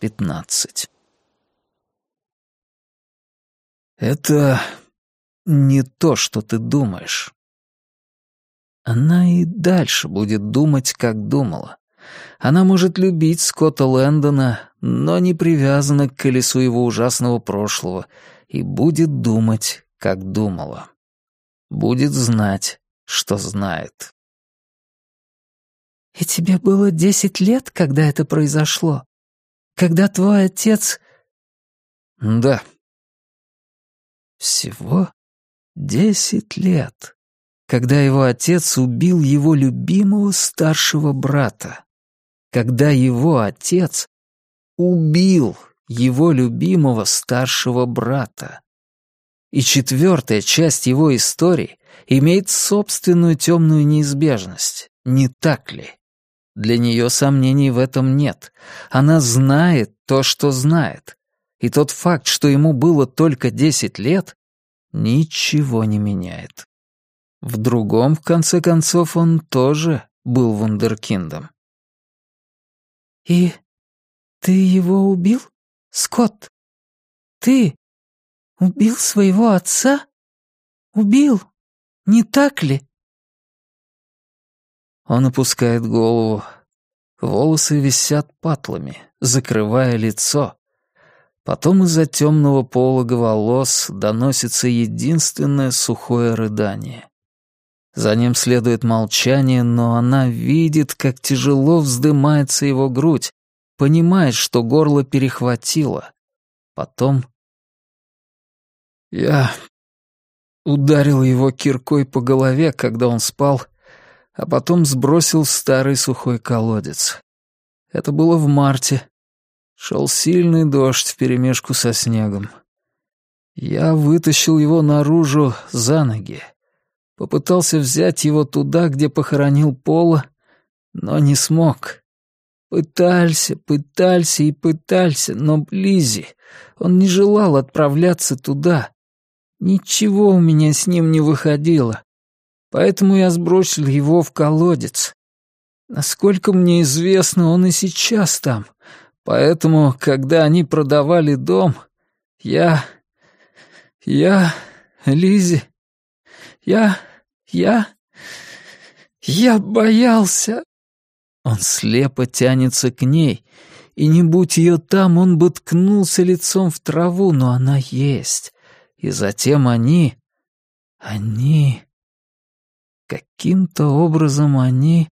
пятнадцать. Это не то, что ты думаешь. Она и дальше будет думать, как думала. Она может любить Скотта Лэндона, но не привязана к колесу его ужасного прошлого и будет думать, как думала. Будет знать, что знает. «И тебе было десять лет, когда это произошло? Когда твой отец...» «Да». «Всего десять лет, когда его отец убил его любимого старшего брата. Когда его отец убил его любимого старшего брата. И четвертая часть его истории имеет собственную темную неизбежность, не так ли? Для нее сомнений в этом нет. Она знает то, что знает. И тот факт, что ему было только десять лет, ничего не меняет. В другом, в конце концов, он тоже был вундеркиндом. «И ты его убил, Скотт? Ты убил своего отца? Убил, не так ли?» Он опускает голову. Волосы висят патлами, закрывая лицо. Потом из-за темного полога волос доносится единственное сухое рыдание. За ним следует молчание, но она видит, как тяжело вздымается его грудь, понимает, что горло перехватило. Потом... Я ударил его киркой по голове, когда он спал, а потом сбросил в старый сухой колодец. Это было в марте. Шел сильный дождь вперемешку со снегом. Я вытащил его наружу за ноги. Попытался взять его туда, где похоронил Пола, но не смог. Пытался, пытался и пытался, но Лизи, он не желал отправляться туда. Ничего у меня с ним не выходило. Поэтому я сбросил его в колодец. Насколько мне известно, он и сейчас там. Поэтому, когда они продавали дом, я... Я... Лизи... Я... Я... Я боялся. Он слепо тянется к ней, и не будь ее там, он бы ткнулся лицом в траву, но она есть. И затем они... Они... Каким-то образом они